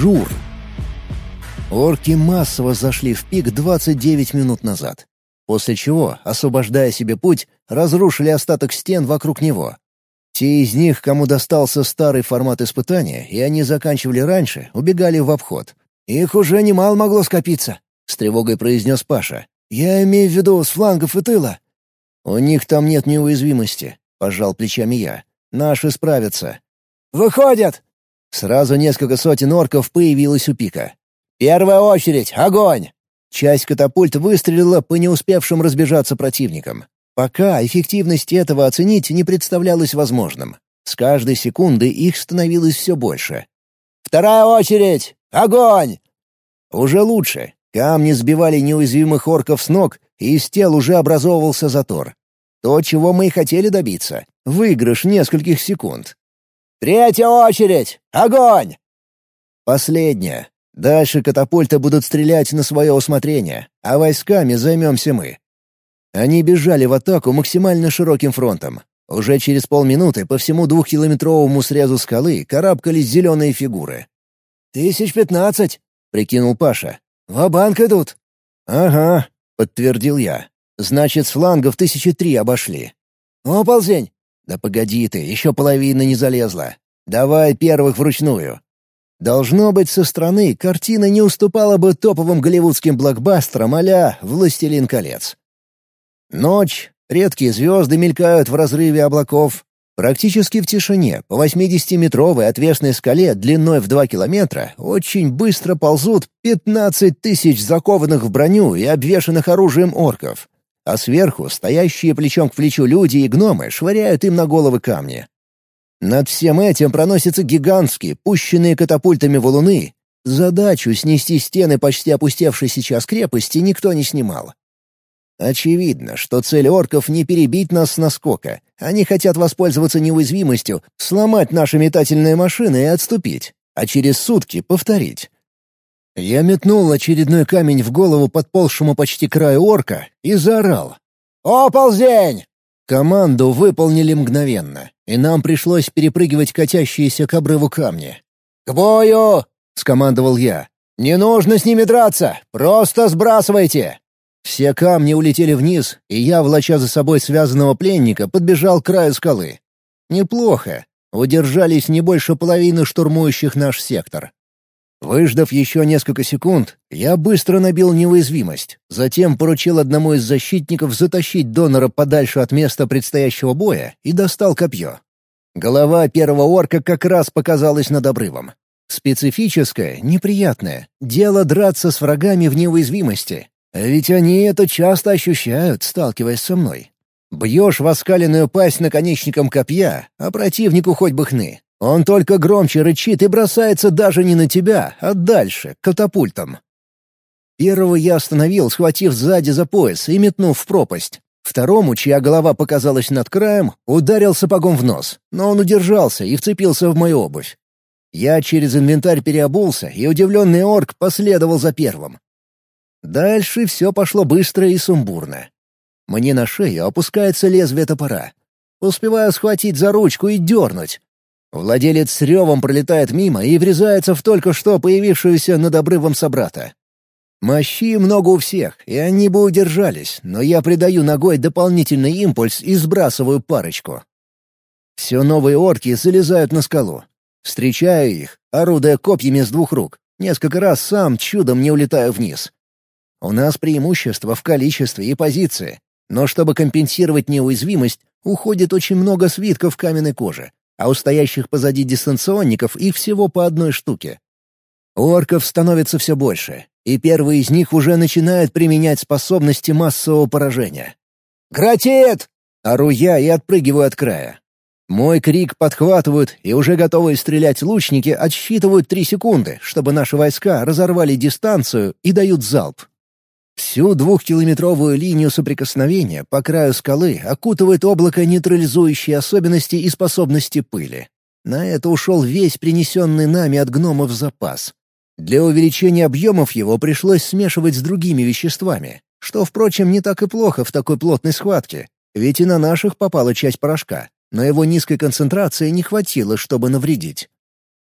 Жур. Орки массово зашли в пик 29 минут назад. После чего, освобождая себе путь, разрушили остаток стен вокруг него. Те из них, кому достался старый формат испытания, и они заканчивали раньше, убегали в обход. «Их уже немало могло скопиться», — с тревогой произнес Паша. «Я имею в виду с флангов и тыла». «У них там нет неуязвимости», — пожал плечами я. «Наши справятся». «Выходят!» Сразу несколько сотен орков появилось у пика. «Первая очередь! Огонь!» Часть катапульт выстрелила по не успевшим разбежаться противникам. Пока эффективность этого оценить не представлялось возможным. С каждой секунды их становилось все больше. «Вторая очередь! Огонь!» Уже лучше. Камни сбивали неуязвимых орков с ног, и из тел уже образовывался затор. То, чего мы и хотели добиться — выигрыш нескольких секунд. «Третья очередь! Огонь!» Последняя. Дальше катапульты будут стрелять на свое усмотрение, а войсками займемся мы. Они бежали в атаку максимально широким фронтом. Уже через полминуты по всему двухкилометровому срезу скалы карабкались зеленые фигуры. «Тысяч пятнадцать», — прикинул Паша. «Ва-банк идут». «Ага», — подтвердил я. «Значит, с флангов тысячи три обошли». «Оползень!» «Да погоди ты, еще половина не залезла. Давай первых вручную». Должно быть, со стороны картина не уступала бы топовым голливудским блокбастерам а «Властелин колец». Ночь, редкие звезды мелькают в разрыве облаков. Практически в тишине, по 80-метровой отвесной скале длиной в 2 километра, очень быстро ползут 15 тысяч закованных в броню и обвешанных оружием орков. А сверху стоящие плечом к плечу люди и гномы швыряют им на головы камни. Над всем этим проносятся гигантские, пущенные катапультами валуны. Задачу снести стены почти опустевшей сейчас крепости никто не снимал. Очевидно, что цель орков не перебить нас с наскока. Они хотят воспользоваться неуязвимостью, сломать наши метательные машины и отступить, а через сутки повторить. Я метнул очередной камень в голову подползшему почти краю орка и заорал. «Оползень!» Команду выполнили мгновенно, и нам пришлось перепрыгивать катящиеся к обрыву камни. «К бою!» — скомандовал я. «Не нужно с ними драться! Просто сбрасывайте!» Все камни улетели вниз, и я, влача за собой связанного пленника, подбежал к краю скалы. Неплохо. Удержались не больше половины штурмующих наш сектор. Выждав еще несколько секунд, я быстро набил неуязвимость, затем поручил одному из защитников затащить донора подальше от места предстоящего боя и достал копье. Голова первого орка как раз показалась над обрывом. Специфическое, неприятное. Дело драться с врагами в неуязвимости, ведь они это часто ощущают, сталкиваясь со мной. Бьешь в оскаленную пасть наконечником копья, а противнику хоть бы хны. Он только громче рычит и бросается даже не на тебя, а дальше, катапультом. Первого я остановил, схватив сзади за пояс и метнув в пропасть. Второму, чья голова показалась над краем, ударил сапогом в нос, но он удержался и вцепился в мою обувь. Я через инвентарь переобулся, и удивленный орк последовал за первым. Дальше все пошло быстро и сумбурно. Мне на шею опускается лезвие топора. Успеваю схватить за ручку и дернуть. Владелец с ревом пролетает мимо и врезается в только что появившуюся над обрывом собрата. Мощи много у всех, и они бы удержались, но я придаю ногой дополнительный импульс и сбрасываю парочку. Все новые орки залезают на скалу. Встречаю их, орудуя копьями с двух рук. Несколько раз сам чудом не улетаю вниз. У нас преимущество в количестве и позиции, но чтобы компенсировать неуязвимость, уходит очень много свитков каменной кожи, а у стоящих позади дистанционников их всего по одной штуке. Орков становится все больше, и первые из них уже начинают применять способности массового поражения. «Гратит!» — ору я и отпрыгиваю от края. Мой крик подхватывают, и уже готовые стрелять лучники отсчитывают три секунды, чтобы наши войска разорвали дистанцию и дают залп. Всю двухкилометровую линию соприкосновения по краю скалы окутывает облако нейтрализующей особенности и способности пыли. На это ушел весь принесенный нами от гномов запас. Для увеличения объемов его пришлось смешивать с другими веществами, что, впрочем, не так и плохо в такой плотной схватке, ведь и на наших попала часть порошка, но его низкой концентрации не хватило, чтобы навредить.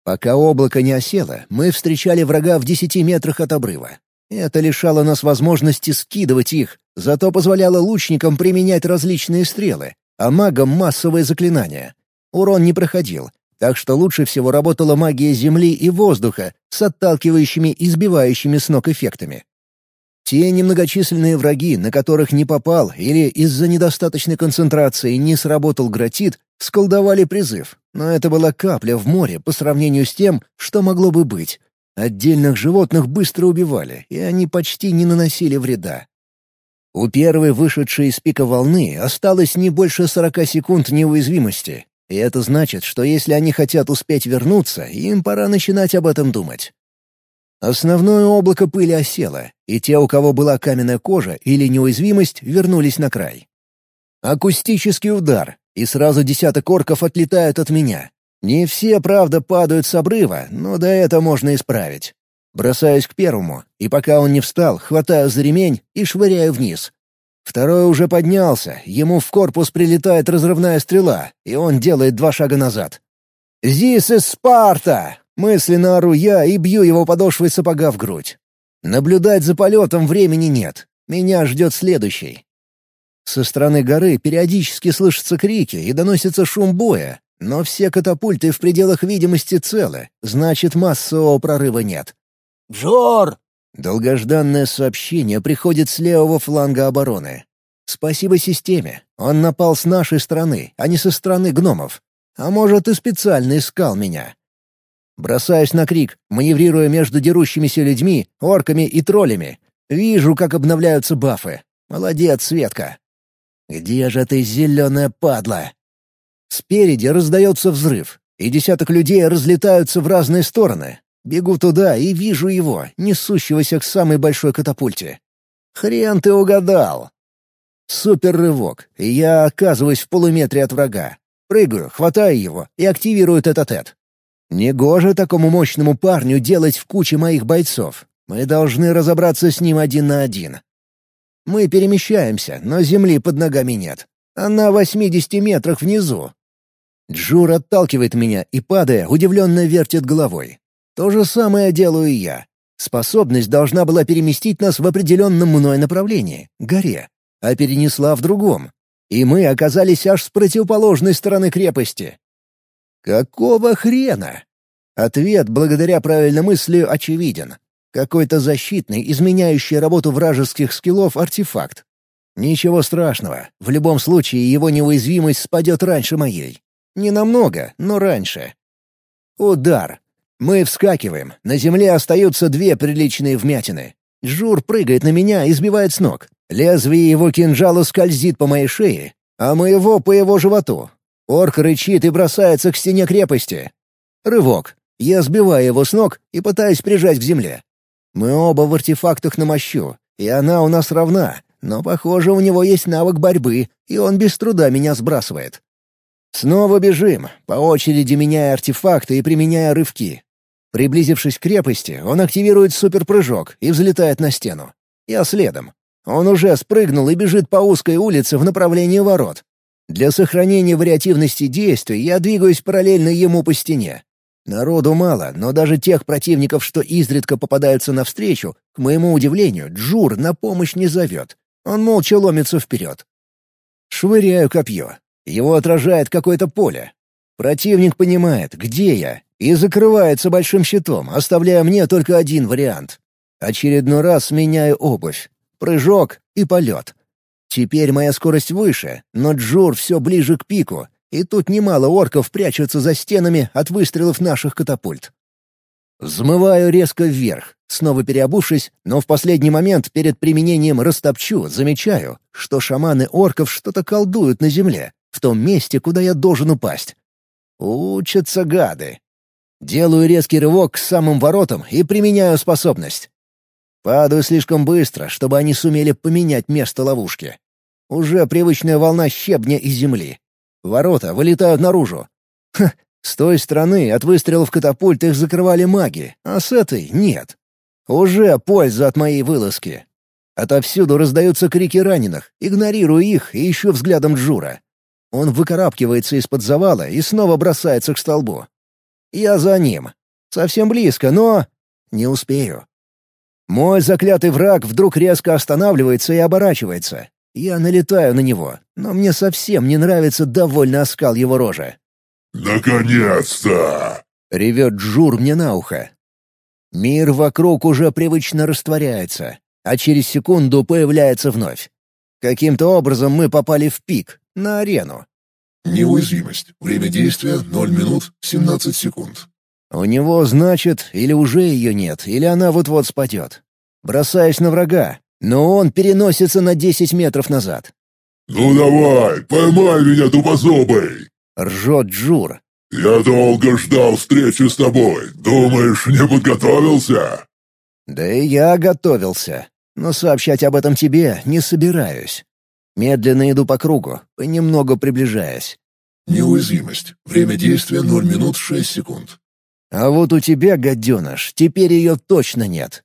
Пока облако не осело, мы встречали врага в десяти метрах от обрыва. Это лишало нас возможности скидывать их, зато позволяло лучникам применять различные стрелы, а магам — массовые заклинания. Урон не проходил, так что лучше всего работала магия земли и воздуха с отталкивающими и сбивающими с ног эффектами. Те немногочисленные враги, на которых не попал или из-за недостаточной концентрации не сработал гратит, сколдовали призыв, но это была капля в море по сравнению с тем, что могло бы быть. Отдельных животных быстро убивали, и они почти не наносили вреда. У первой вышедшей из пика волны осталось не больше сорока секунд неуязвимости, и это значит, что если они хотят успеть вернуться, им пора начинать об этом думать. Основное облако пыли осело, и те, у кого была каменная кожа или неуязвимость, вернулись на край. Акустический удар, и сразу десяток орков отлетают от меня. Не все, правда, падают с обрыва, но да это можно исправить. Бросаюсь к первому, и пока он не встал, хватаю за ремень и швыряю вниз. Второй уже поднялся, ему в корпус прилетает разрывная стрела, и он делает два шага назад. «Зис из Спарта!» Мысленно ору я и бью его подошвой сапога в грудь. Наблюдать за полетом времени нет. Меня ждет следующий. Со стороны горы периодически слышатся крики и доносится шум боя, но все катапульты в пределах видимости целы, значит, массового прорыва нет. «Джор!» Долгожданное сообщение приходит с левого фланга обороны. Спасибо системе. Он напал с нашей стороны, а не со стороны гномов. А может, и специально искал меня. Бросаюсь на крик, маневрируя между дерущимися людьми, орками и троллями. Вижу, как обновляются бафы. Молодец, Светка. Где же ты, зеленая падла? Спереди раздается взрыв, и десяток людей разлетаются в разные стороны. Бегу туда и вижу его, несущегося к самой большой катапульте. Хрен ты угадал. Супер-рывок, и я оказываюсь в полуметре от врага. Прыгаю, хватаю его и активирую тет-а-тет. Негоже такому мощному парню делать в куче моих бойцов. Мы должны разобраться с ним один на один. Мы перемещаемся, но земли под ногами нет. Она в 80 метрах внизу. Джур отталкивает меня и, падая, удивленно вертит головой. То же самое делаю я. Способность должна была переместить нас в определенном мной направлении — горе, а перенесла в другом. И мы оказались аж с противоположной стороны крепости. Какого хрена? Ответ, благодаря правильной мысли, очевиден. Какой-то защитный, изменяющий работу вражеских скиллов артефакт. Ничего страшного. В любом случае его неуязвимость спадет раньше моей. Не намного, но раньше. Удар. Мы вскакиваем. На земле остаются две приличные вмятины. Жур прыгает на меня и сбивает с ног. Лезвие его кинжала скользит по моей шее, а моего — по его животу. Орк рычит и бросается к стене крепости. Рывок. Я сбиваю его с ног и пытаюсь прижать к земле. Мы оба в артефактах на мощу, и она у нас равна, но, похоже, у него есть навык борьбы, и он без труда меня сбрасывает. Снова бежим, по очереди меняя артефакты и применяя рывки. Приблизившись к крепости, он активирует суперпрыжок и взлетает на стену. Я следом. Он уже спрыгнул и бежит по узкой улице в направлении ворот. Для сохранения вариативности действий я двигаюсь параллельно ему по стене. Народу мало, но даже тех противников, что изредка попадаются навстречу, к моему удивлению, Джур на помощь не зовет. Он молча ломится вперед. Швыряю копье. Его отражает какое-то поле. Противник понимает, где я, и закрывается большим щитом, оставляя мне только один вариант. Очередной раз меняю обувь. Прыжок и полет. Теперь моя скорость выше, но Джур все ближе к пику, и тут немало орков прячутся за стенами от выстрелов наших катапульт. Взмываю резко вверх, снова переобувшись, но в последний момент перед применением растопчу, замечаю, что шаманы орков что-то колдуют на земле, в том месте, куда я должен упасть. Учатся гады. Делаю резкий рывок к самым воротам и применяю способность. Падаю слишком быстро, чтобы они сумели поменять место ловушки. Уже привычная волна щебня и земли. Ворота вылетают наружу. Ха, с той стороны от выстрелов катапульт их закрывали маги, а с этой — нет. Уже польза от моей вылазки. Отовсюду раздаются крики раненых, игнорирую их и ищу взглядом Джура. Он выкарабкивается из-под завала и снова бросается к столбу. Я за ним. Совсем близко, но... Не успею. Мой заклятый враг вдруг резко останавливается и оборачивается. Я налетаю на него, но мне совсем не нравится довольно оскал его рожи. «Наконец-то!» — ревет Джур мне на ухо. Мир вокруг уже привычно растворяется, а через секунду появляется вновь. Каким-то образом мы попали в пик, на арену. Неуязвимость. Время действия — 0 минут 17 секунд. У него, значит, или уже ее нет, или она вот-вот спадет. Бросаюсь на врага, но он переносится на 10 метров назад. «Ну давай, поймай меня, тупозубый!» — ржет Джур. «Я долго ждал встречи с тобой. Думаешь, не подготовился?» «Да и я готовился, но сообщать об этом тебе не собираюсь. Медленно иду по кругу, понемногу приближаясь. Неуязвимость. Время действия 0 минут 6 секунд. А вот у тебя, гаденыш, теперь ее точно нет.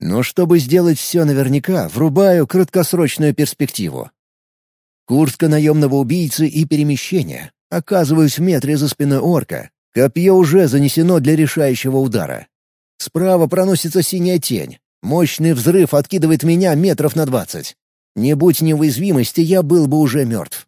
Но чтобы сделать все наверняка, врубаю краткосрочную перспективу. Куртка наемного убийцы и перемещение. Оказываюсь в метре за спиной орка. Копье уже занесено для решающего удара. Справа проносится синяя тень. Мощный взрыв откидывает меня метров на двадцать. Не будь неуязвимости, я был бы уже мертв.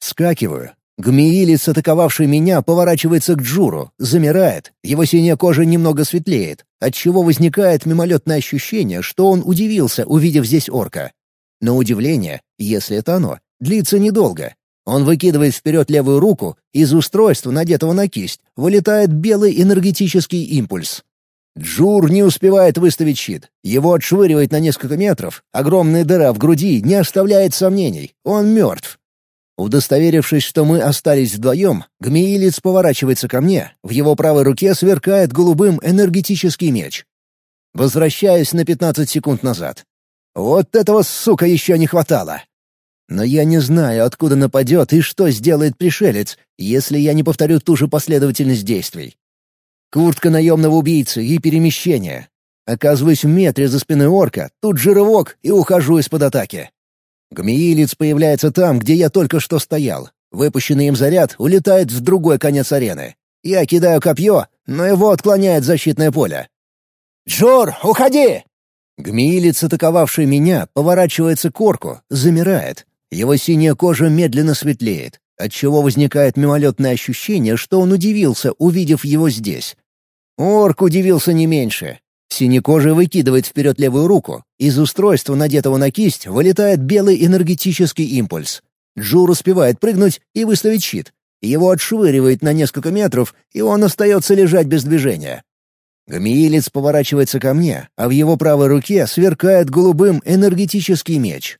Скакиваю. Гмеилец, атаковавший меня, поворачивается к Джуру, замирает, его синяя кожа немного светлеет, отчего возникает мимолетное ощущение, что он удивился, увидев здесь орка. Но удивление, если это оно, длится недолго. Он выкидывает вперед левую руку, из устройства, надетого на кисть, вылетает белый энергетический импульс. Джур не успевает выставить щит. Его отшвыривает на несколько метров. Огромная дыра в груди не оставляет сомнений. Он мертв. Удостоверившись, что мы остались вдвоем, Гмеилец поворачивается ко мне. В его правой руке сверкает голубым энергетический меч. Возвращаюсь на 15 секунд назад. Вот этого, сука, еще не хватало. Но я не знаю, откуда нападет и что сделает пришелец, если я не повторю ту же последовательность действий. Куртка наемного убийцы и перемещение. Оказываюсь в метре за спиной орка, тут же рывок и ухожу из-под атаки. Гмеилец появляется там, где я только что стоял. Выпущенный им заряд улетает в другой конец арены. Я кидаю копье, но его отклоняет защитное поле. «Джор, уходи!» Гмеилец, атаковавший меня, поворачивается к орку, замирает. Его синяя кожа медленно светлеет, отчего возникает мимолетное ощущение, что он удивился, увидев его здесь. Орк удивился не меньше. Синекожий выкидывает вперед левую руку. Из устройства, надетого на кисть, вылетает белый энергетический импульс. Джур успевает прыгнуть и выставить щит. Его отшвыривает на несколько метров, и он остается лежать без движения. Гамиилец поворачивается ко мне, а в его правой руке сверкает голубым энергетический меч.